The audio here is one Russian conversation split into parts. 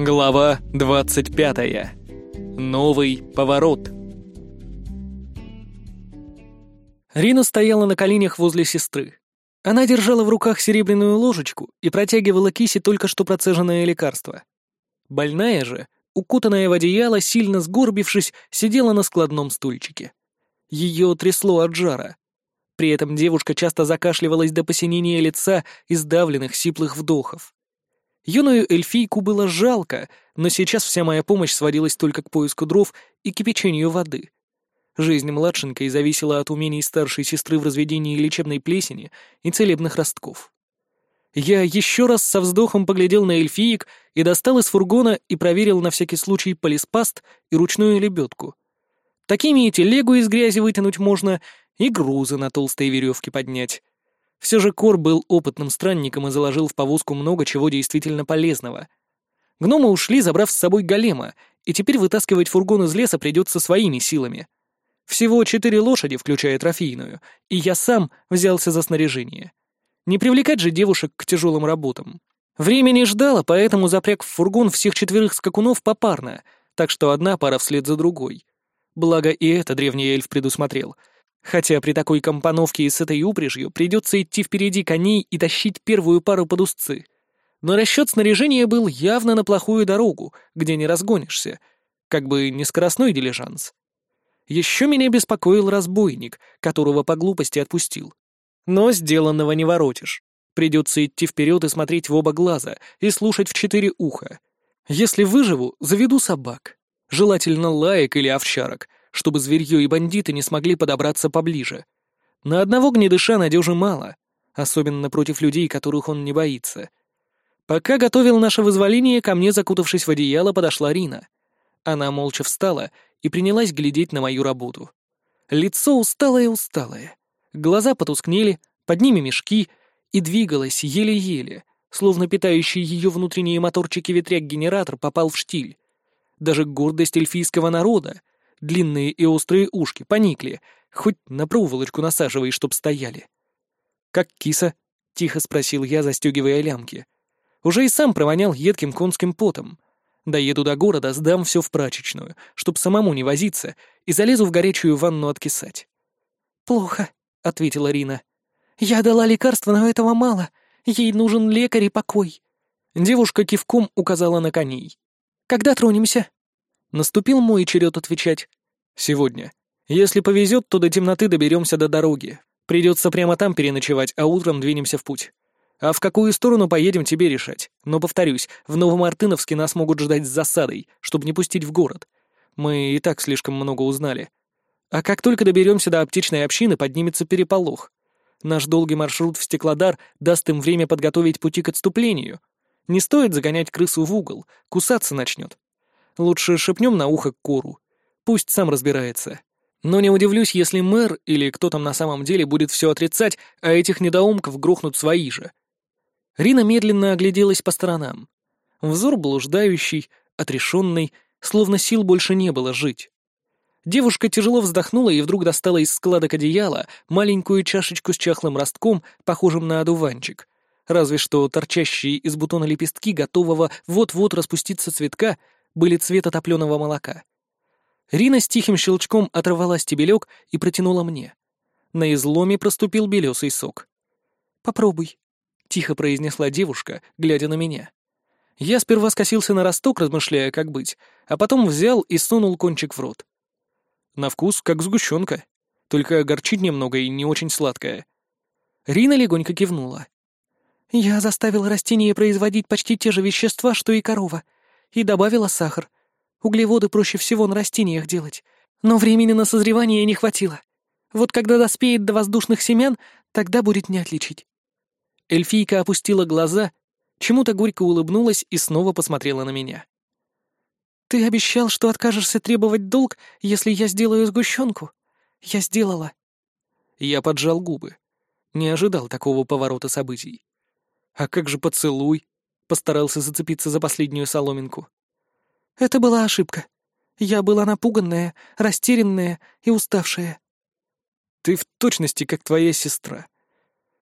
Глава 25. Новый поворот. Рина стояла на коленях возле сестры. Она держала в руках серебряную ложечку и протягивала кисе только что процеженное лекарство. Больная же, укутанная в одеяло, сильно сгорбившись, сидела на складном стульчике. Ее трясло от жара. При этом девушка часто закашливалась до посинения лица и сдавленных сиплых вдохов. Юную эльфийку было жалко, но сейчас вся моя помощь сводилась только к поиску дров и кипячению воды. Жизнь младшенькой зависела от умений старшей сестры в разведении лечебной плесени и целебных ростков. Я еще раз со вздохом поглядел на эльфиек и достал из фургона и проверил на всякий случай полиспаст и ручную лебедку. Такими и телегу из грязи вытянуть можно, и грузы на толстой веревке поднять. Все же Кор был опытным странником и заложил в повозку много чего действительно полезного. Гномы ушли, забрав с собой голема, и теперь вытаскивать фургон из леса придется своими силами. Всего четыре лошади, включая трофейную, и я сам взялся за снаряжение. Не привлекать же девушек к тяжелым работам. Время не ждало, поэтому запряг в фургон всех четверых скакунов попарно, так что одна пара вслед за другой. Благо и это древний эльф предусмотрел — Хотя при такой компоновке и с этой упряжью придется идти впереди коней и тащить первую пару под узцы. Но расчет снаряжения был явно на плохую дорогу, где не разгонишься. Как бы не скоростной дилижанс. Еще меня беспокоил разбойник, которого по глупости отпустил. Но сделанного не воротишь. Придется идти вперед и смотреть в оба глаза, и слушать в четыре уха. Если выживу, заведу собак. Желательно лаек или овчарок, чтобы зверье и бандиты не смогли подобраться поближе. На одного гнедыша надежи мало, особенно против людей, которых он не боится. Пока готовил наше вызволение, ко мне, закутавшись в одеяло, подошла Рина. Она молча встала и принялась глядеть на мою работу. Лицо усталое-усталое. Глаза потускнели, под ними мешки, и двигалась еле-еле, словно питающий ее внутренние моторчики ветряк-генератор попал в штиль. Даже гордость эльфийского народа, длинные и острые ушки, поникли, хоть на проволочку насаживай, чтоб стояли. «Как киса?» — тихо спросил я, застегивая лямки. Уже и сам провонял едким конским потом. Доеду до города, сдам все в прачечную, чтоб самому не возиться, и залезу в горячую ванну откисать. «Плохо», — ответила Рина. «Я дала лекарство, но этого мало. Ей нужен лекарь и покой». Девушка кивком указала на коней. «Когда тронемся?» Наступил мой черед отвечать. Сегодня. Если повезет, то до темноты доберемся до дороги. Придется прямо там переночевать, а утром двинемся в путь. А в какую сторону поедем, тебе решать. Но, повторюсь, в Новомартыновске нас могут ждать с засадой, чтобы не пустить в город. Мы и так слишком много узнали. А как только доберемся до аптечной общины, поднимется переполох. Наш долгий маршрут в Стеклодар даст им время подготовить пути к отступлению. Не стоит загонять крысу в угол, кусаться начнет. Лучше шепнем на ухо Кору. Пусть сам разбирается. Но не удивлюсь, если мэр или кто там на самом деле будет все отрицать, а этих недоумков грохнут свои же. Рина медленно огляделась по сторонам. Взор блуждающий, отрешенный, словно сил больше не было жить. Девушка тяжело вздохнула и вдруг достала из складок одеяла маленькую чашечку с чахлым ростком, похожим на одуванчик. Разве что торчащие из бутона лепестки, готового вот-вот распуститься цветка, были цвета топленого молока. Рина с тихим щелчком оторвала стебелек и протянула мне. На изломе проступил белесый сок. «Попробуй», — тихо произнесла девушка, глядя на меня. Я сперва скосился на росток, размышляя, как быть, а потом взял и сунул кончик в рот. На вкус, как сгущенка, только горчит немного и не очень сладкая. Рина легонько кивнула. «Я заставила растение производить почти те же вещества, что и корова», и добавила сахар. Углеводы проще всего на растениях делать, но времени на созревание не хватило. Вот когда доспеет до воздушных семян, тогда будет не отличить. Эльфийка опустила глаза, чему-то горько улыбнулась и снова посмотрела на меня. «Ты обещал, что откажешься требовать долг, если я сделаю сгущенку. Я сделала». Я поджал губы. Не ожидал такого поворота событий. «А как же поцелуй?» Постарался зацепиться за последнюю соломинку. «Это была ошибка. Я была напуганная, растерянная и уставшая». «Ты в точности как твоя сестра.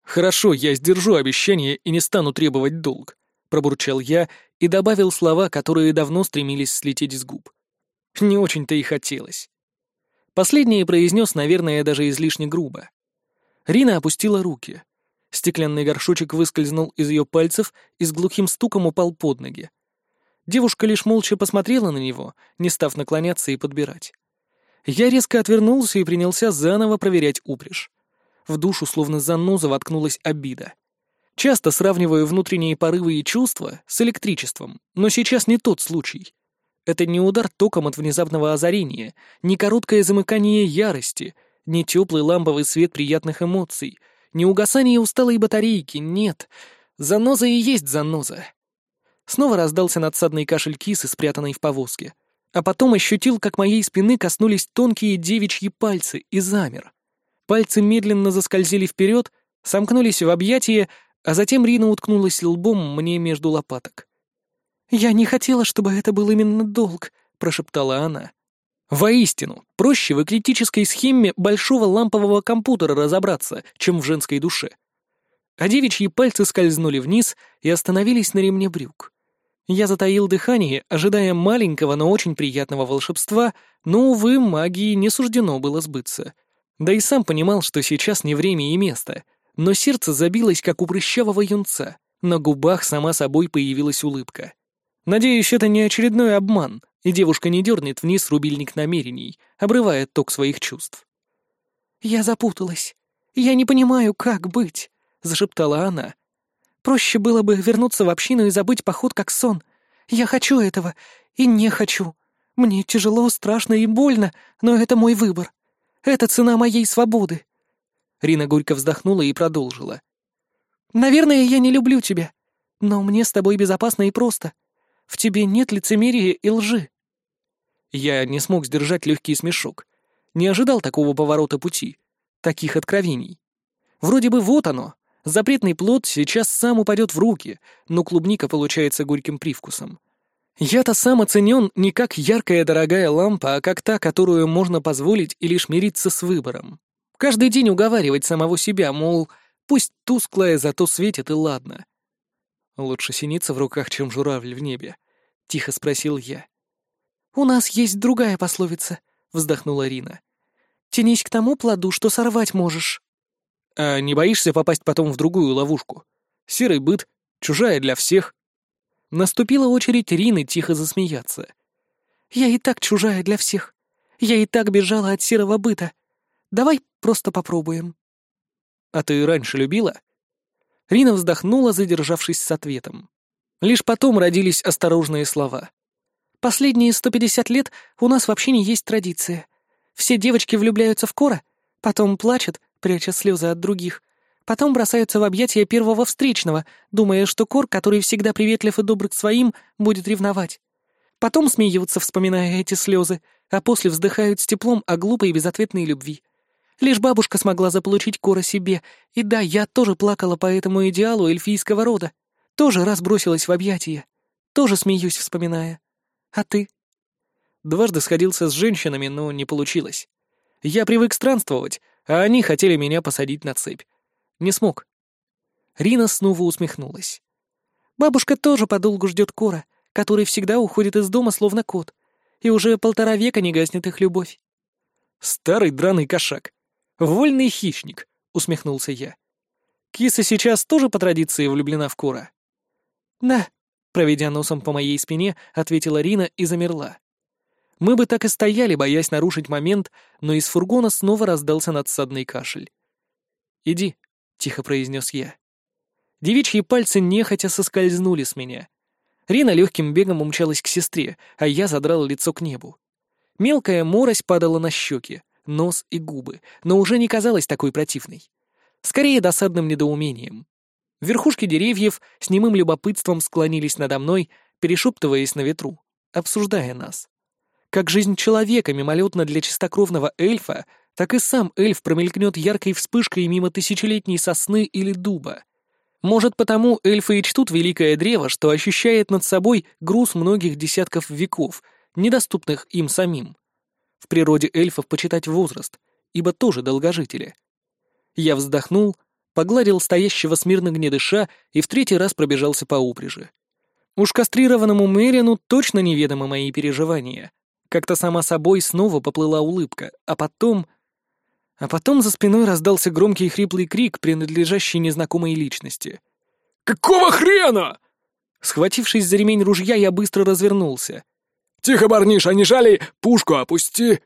Хорошо, я сдержу обещание и не стану требовать долг», — пробурчал я и добавил слова, которые давно стремились слететь с губ. Не очень-то и хотелось. Последнее произнес, наверное, даже излишне грубо. Рина опустила руки. Стеклянный горшочек выскользнул из ее пальцев и с глухим стуком упал под ноги. Девушка лишь молча посмотрела на него, не став наклоняться и подбирать. Я резко отвернулся и принялся заново проверять упряжь. В душу словно заноза воткнулась обида. Часто сравниваю внутренние порывы и чувства с электричеством, но сейчас не тот случай. Это не удар током от внезапного озарения, не короткое замыкание ярости, не теплый ламповый свет приятных эмоций, не угасание усталой батарейки, нет. Заноза и есть заноза. Снова раздался надсадный кашель кисы, спрятанной в повозке. А потом ощутил, как моей спины коснулись тонкие девичьи пальцы, и замер. Пальцы медленно заскользили вперед, сомкнулись в объятия, а затем Рина уткнулась лбом мне между лопаток. «Я не хотела, чтобы это был именно долг», — прошептала она. Воистину, проще в эклетической схеме большого лампового компьютера разобраться, чем в женской душе. А девичьи пальцы скользнули вниз и остановились на ремне брюк. Я затаил дыхание, ожидая маленького, но очень приятного волшебства, но, увы, магии не суждено было сбыться. Да и сам понимал, что сейчас не время и место, но сердце забилось, как у прыщавого юнца. На губах сама собой появилась улыбка. Надеюсь, это не очередной обман, и девушка не дернет вниз рубильник намерений, обрывая ток своих чувств. «Я запуталась. Я не понимаю, как быть», — зашептала она. Проще было бы вернуться в общину и забыть поход как сон. Я хочу этого и не хочу. Мне тяжело, страшно и больно, но это мой выбор. Это цена моей свободы». Рина горько вздохнула и продолжила. «Наверное, я не люблю тебя, но мне с тобой безопасно и просто. В тебе нет лицемерия и лжи». Я не смог сдержать легкий смешок. Не ожидал такого поворота пути, таких откровений. Вроде бы вот оно, Запретный плод сейчас сам упадет в руки, но клубника получается горьким привкусом. Я-то сам оценен не как яркая дорогая лампа, а как та, которую можно позволить и лишь мириться с выбором. Каждый день уговаривать самого себя, мол, пусть тусклая, зато светит и ладно. Лучше синица в руках, чем журавль в небе, — тихо спросил я. «У нас есть другая пословица», — вздохнула Рина. «Тянись к тому плоду, что сорвать можешь». А не боишься попасть потом в другую ловушку? Серый быт, чужая для всех. Наступила очередь Рины тихо засмеяться. Я и так чужая для всех. Я и так бежала от серого быта. Давай просто попробуем. А ты раньше любила? Рина вздохнула, задержавшись с ответом. Лишь потом родились осторожные слова. Последние 150 лет у нас вообще не есть традиция. Все девочки влюбляются в Кора, потом плачут, пряча слезы от других. Потом бросаются в объятия первого встречного, думая, что Кор, который всегда приветлив и добр к своим, будет ревновать. Потом смеются, вспоминая эти слезы, а после вздыхают с теплом о глупой и безответной любви. Лишь бабушка смогла заполучить Кора себе, и да, я тоже плакала по этому идеалу эльфийского рода. Тоже раз бросилась в объятия. Тоже смеюсь, вспоминая. А ты? Дважды сходился с женщинами, но не получилось. Я привык странствовать, а они хотели меня посадить на цепь. Не смог. Рина снова усмехнулась. Бабушка тоже подолгу ждет Кора, который всегда уходит из дома словно кот, и уже полтора века не гаснет их любовь. Старый драный кошак. Вольный хищник, усмехнулся я. Киса сейчас тоже по традиции влюблена в Кора? Да, проведя носом по моей спине, ответила Рина и замерла. Мы бы так и стояли, боясь нарушить момент, но из фургона снова раздался надсадный кашель. «Иди», — тихо произнес я. Девичьи пальцы нехотя соскользнули с меня. Рина легким бегом умчалась к сестре, а я задрал лицо к небу. Мелкая морось падала на щеки, нос и губы, но уже не казалась такой противной. Скорее досадным недоумением. Верхушки деревьев с немым любопытством склонились надо мной, перешептываясь на ветру, обсуждая нас. Как жизнь человека мимолетна для чистокровного эльфа, так и сам эльф промелькнет яркой вспышкой мимо тысячелетней сосны или дуба. Может, потому эльфы и чтут великое древо, что ощущает над собой груз многих десятков веков, недоступных им самим. В природе эльфов почитать возраст, ибо тоже долгожители. Я вздохнул, погладил стоящего смирно гнедыша и в третий раз пробежался по упряжи. Уж кастрированному Мэрину точно неведомы мои переживания. Как-то сама собой снова поплыла улыбка, а потом... А потом за спиной раздался громкий хриплый крик, принадлежащий незнакомой личности. «Какого хрена?» Схватившись за ремень ружья, я быстро развернулся. «Тихо, барниша, не жали! Пушку опусти!»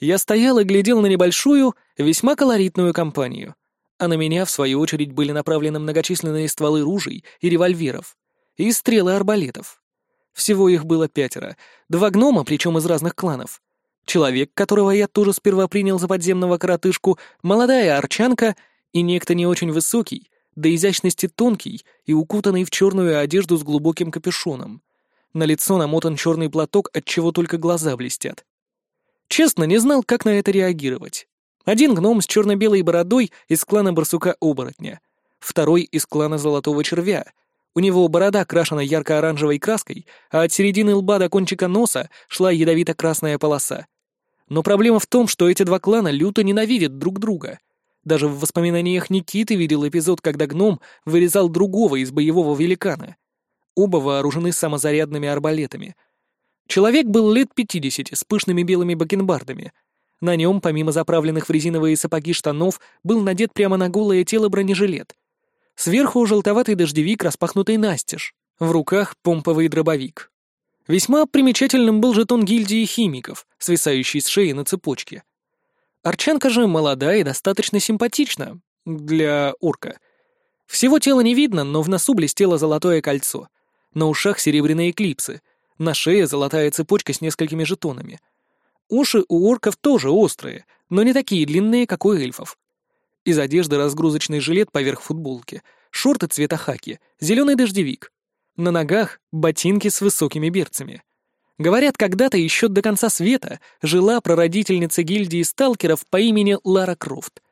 Я стоял и глядел на небольшую, весьма колоритную компанию. А на меня, в свою очередь, были направлены многочисленные стволы ружей и револьверов, и стрелы арбалетов. Всего их было пятеро, два гнома, причем из разных кланов. Человек, которого я тоже сперва принял за подземного коротышку, молодая арчанка и некто не очень высокий, до изящности тонкий и укутанный в черную одежду с глубоким капюшоном. На лицо намотан черный платок, от чего только глаза блестят. Честно, не знал, как на это реагировать. Один гном с черно-белой бородой из клана барсука-оборотня, второй из клана золотого червя. У него борода крашена ярко-оранжевой краской, а от середины лба до кончика носа шла ядовито-красная полоса. Но проблема в том, что эти два клана люто ненавидят друг друга. Даже в воспоминаниях Никиты видел эпизод, когда гном вырезал другого из боевого великана. Оба вооружены самозарядными арбалетами. Человек был лет пятидесяти, с пышными белыми бакенбардами. На нем, помимо заправленных в резиновые сапоги штанов, был надет прямо на голое тело бронежилет. Сверху желтоватый дождевик, распахнутый настежь. В руках помповый дробовик. Весьма примечательным был жетон гильдии химиков, свисающий с шеи на цепочке. Арчанка же молода и достаточно симпатична для орка. Всего тела не видно, но в носу блестело золотое кольцо. На ушах серебряные клипсы — на шее золотая цепочка с несколькими жетонами. Уши у орков тоже острые, но не такие длинные, как у эльфов. Из одежды разгрузочный жилет поверх футболки, шорты цвета хаки, зеленый дождевик. На ногах ботинки с высокими берцами. Говорят, когда-то еще до конца света жила прародительница гильдии сталкеров по имени Лара Крофт.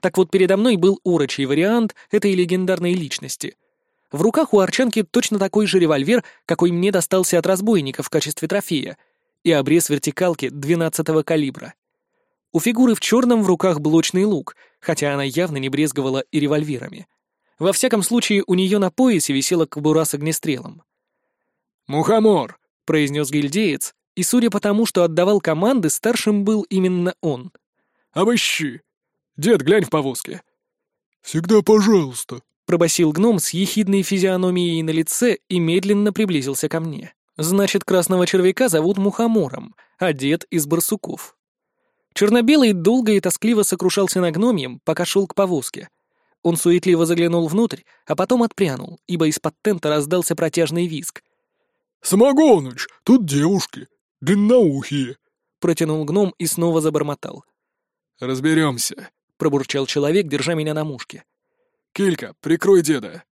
Так вот, передо мной был урочий вариант этой легендарной личности — в руках у Арчанки точно такой же револьвер, какой мне достался от разбойника в качестве трофея, и обрез вертикалки 12-го калибра. У фигуры в черном в руках блочный лук, хотя она явно не брезговала и револьверами. Во всяком случае, у нее на поясе висела кобура с огнестрелом. «Мухомор!» — произнес гильдеец, и, судя по тому, что отдавал команды, старшим был именно он. «Обыщи! Дед, глянь в повозке!» «Всегда пожалуйста!» Пробасил гном с ехидной физиономией на лице и медленно приблизился ко мне. Значит, красного червяка зовут Мухомором, а дед из барсуков. Черно-белый долго и тоскливо сокрушался на гномьем, пока шел к повозке. Он суетливо заглянул внутрь, а потом отпрянул, ибо из-под тента раздался протяжный визг. «Самогоныч, тут девушки, длинноухие», — протянул гном и снова забормотал. «Разберемся», — пробурчал человек, держа меня на мушке. «Килька, прикрой деда!»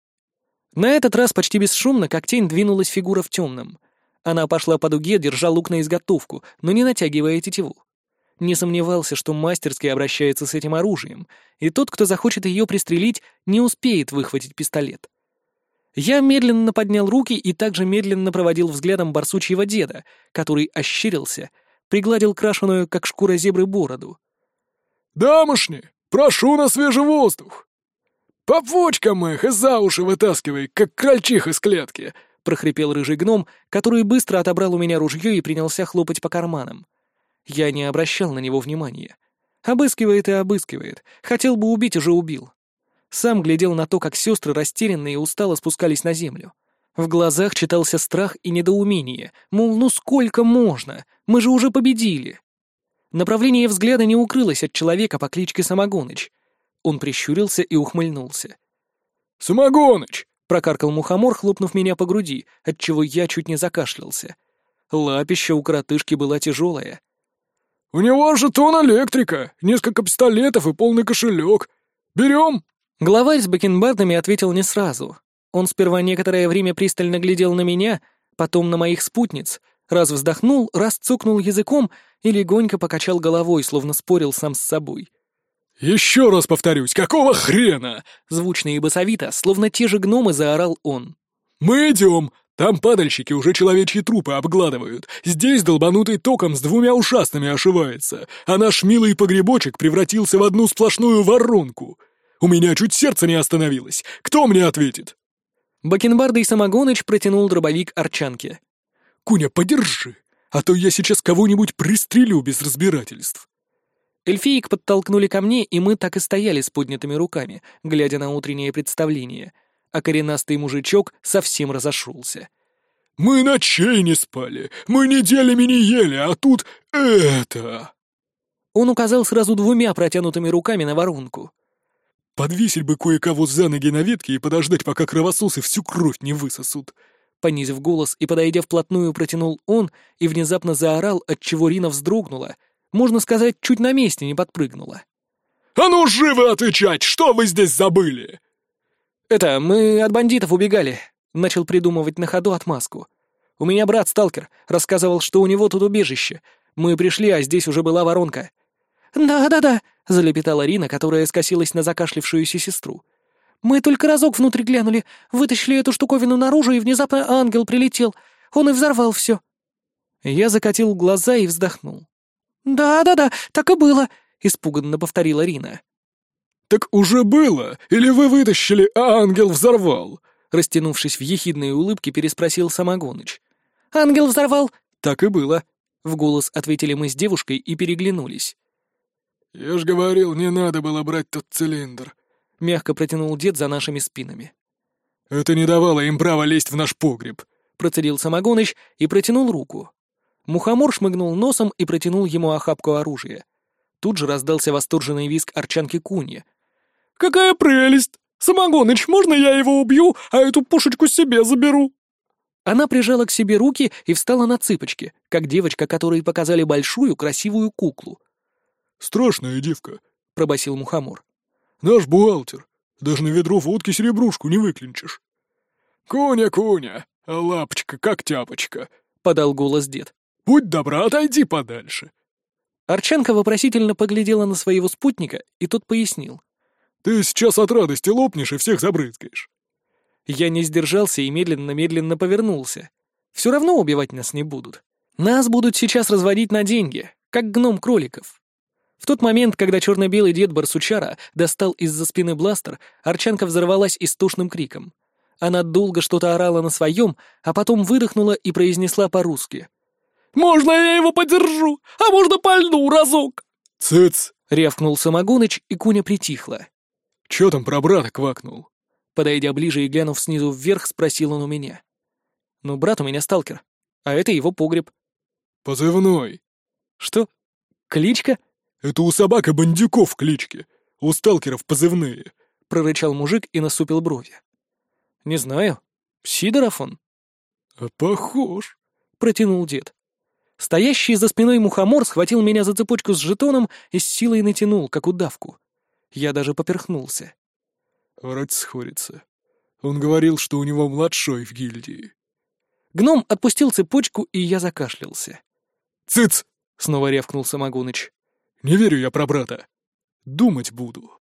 На этот раз почти бесшумно, как тень, двинулась фигура в темном. Она пошла по дуге, держа лук на изготовку, но не натягивая тетиву. Не сомневался, что мастерски обращается с этим оружием, и тот, кто захочет ее пристрелить, не успеет выхватить пистолет. Я медленно поднял руки и также медленно проводил взглядом барсучьего деда, который ощерился, пригладил крашеную, как шкура зебры, бороду. «Дамошни, прошу на свежий воздух!» «По почкам их и за уши вытаскивай, как крольчих из клетки!» — прохрипел рыжий гном, который быстро отобрал у меня ружье и принялся хлопать по карманам. Я не обращал на него внимания. Обыскивает и обыскивает. Хотел бы убить, уже убил. Сам глядел на то, как сестры растерянные и устало спускались на землю. В глазах читался страх и недоумение, мол, ну сколько можно? Мы же уже победили. Направление взгляда не укрылось от человека по кличке Самогоныч. Он прищурился и ухмыльнулся. «Самогоныч!» — прокаркал мухомор, хлопнув меня по груди, отчего я чуть не закашлялся. Лапища у коротышки была тяжелая. «У него жетон электрика, несколько пистолетов и полный кошелек. Берем?» Главарь с бакенбардами ответил не сразу. Он сперва некоторое время пристально глядел на меня, потом на моих спутниц, раз вздохнул, раз цукнул языком и легонько покачал головой, словно спорил сам с собой. «Еще раз повторюсь, какого хрена?» Звучно и басовито, словно те же гномы, заорал он. «Мы идем! Там падальщики уже человечьи трупы обгладывают. Здесь долбанутый током с двумя ушастыми ошивается, а наш милый погребочек превратился в одну сплошную воронку. У меня чуть сердце не остановилось. Кто мне ответит?» Бакенбардый Самогоныч протянул дробовик Арчанке. «Куня, подержи, а то я сейчас кого-нибудь пристрелю без разбирательств». Эльфиек подтолкнули ко мне, и мы так и стояли с поднятыми руками, глядя на утреннее представление, а коренастый мужичок совсем разошелся. «Мы ночей не спали, мы неделями не ели, а тут это...» Он указал сразу двумя протянутыми руками на воронку. «Подвесить бы кое-кого за ноги на ветке и подождать, пока кровососы всю кровь не высосут». Понизив голос и подойдя вплотную, протянул он и внезапно заорал, отчего Рина вздрогнула, можно сказать, чуть на месте не подпрыгнула. «А ну живо отвечать! Что вы здесь забыли?» «Это, мы от бандитов убегали», — начал придумывать на ходу отмазку. «У меня брат сталкер, рассказывал, что у него тут убежище. Мы пришли, а здесь уже была воронка. «Да-да-да», — залепетала Рина, которая скосилась на закашлившуюся сестру. «Мы только разок внутрь глянули, вытащили эту штуковину наружу, и внезапно ангел прилетел. Он и взорвал все». Я закатил глаза и вздохнул. «Да-да-да, так и было», — испуганно повторила Рина. «Так уже было? Или вы вытащили, а ангел взорвал?» Растянувшись в ехидные улыбки, переспросил Самогоныч. «Ангел взорвал?» «Так и было», — в голос ответили мы с девушкой и переглянулись. «Я ж говорил, не надо было брать тот цилиндр», — мягко протянул дед за нашими спинами. «Это не давало им права лезть в наш погреб», — процедил Самогоныч и протянул руку. Мухомор шмыгнул носом и протянул ему охапку оружия. Тут же раздался восторженный визг арчанки Куньи. «Какая прелесть! Самогоныч, можно я его убью, а эту пушечку себе заберу?» Она прижала к себе руки и встала на цыпочки, как девочка, которой показали большую красивую куклу. «Страшная девка», — пробасил Мухомор. «Наш бухгалтер. Даже на ведро водки серебрушку не выклинчишь». «Куня-куня, лапочка, как тяпочка», — подал голос дед. «Будь добра, отойди подальше». Арчанка вопросительно поглядела на своего спутника, и тот пояснил. «Ты сейчас от радости лопнешь и всех забрызгаешь». Я не сдержался и медленно-медленно повернулся. Все равно убивать нас не будут. Нас будут сейчас разводить на деньги, как гном кроликов. В тот момент, когда черно-белый дед Барсучара достал из-за спины бластер, Арчанка взорвалась истошным криком. Она долго что-то орала на своем, а потом выдохнула и произнесла по-русски. «Можно я его подержу? А можно пальну разок?» «Цыц!» — рявкнул Самогоныч, и Куня притихла. «Чё там про брата квакнул?» Подойдя ближе и глянув снизу вверх, спросил он у меня. «Ну, брат у меня сталкер, а это его погреб». «Позывной». «Что? Кличка?» «Это у собак и бандюков клички, у сталкеров позывные», — прорычал мужик и насупил брови. «Не знаю. Сидоров он?» «А похож», — протянул дед. Стоящий за спиной мухомор схватил меня за цепочку с жетоном и с силой натянул, как удавку. Я даже поперхнулся. Врать сходится. Он говорил, что у него младшой в гильдии. Гном отпустил цепочку, и я закашлялся. «Цыц!» — снова рявкнул Самогоныч. Не верю я про брата. Думать буду.